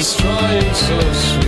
destroying so soon.